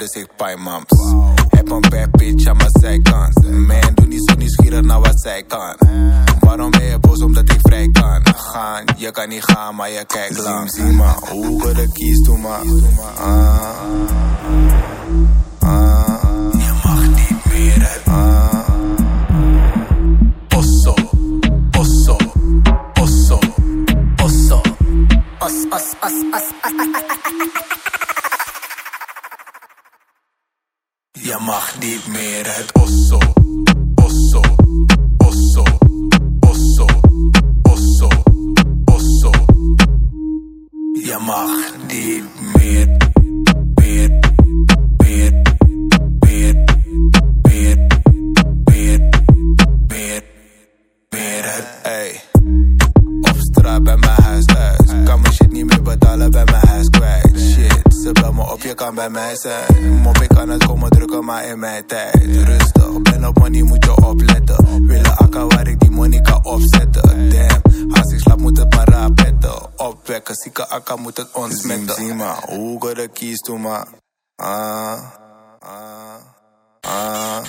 dus ik pijmams. Heb een bad bitch aan mijn zijkant. Man, doe niet zo nieuwsgierig naar wat zij kan. Waarom ben je boos omdat ik vrij kan? Gaan, je kan niet gaan, maar je kijkt langs. Zie maar, hoe de kies doen, maar. Ah, ah. Je mag niet meer uit. Ah. Osso, osso, osso, osso. Os, os, os, os, Je mag niet meer osso, osso, je kan bij mij zijn. Mop, ik kan het komen drukken, maar in mijn tijd. Rustig, ben op money, moet je opletten. Willen akka waar ik die money kan opzetten. Damn, als ik slaap moet het parapetten. Opwekken, zieke akka moet het ontsmetten. maar, hoe de keys doen maar Ah, ah, ah.